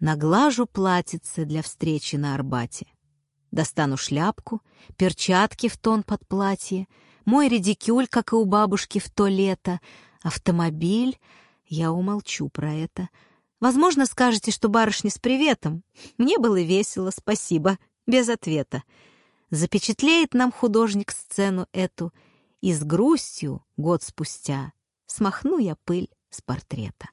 Наглажу платьице для встречи на Арбате. Достану шляпку, перчатки в тон под платье, мой редикюль, как и у бабушки в то лето, автомобиль. Я умолчу про это. Возможно, скажете, что барышня с приветом. Мне было весело, спасибо, без ответа. Запечатлеет нам художник сцену эту, и с грустью, год спустя, смахну я пыль с портрета.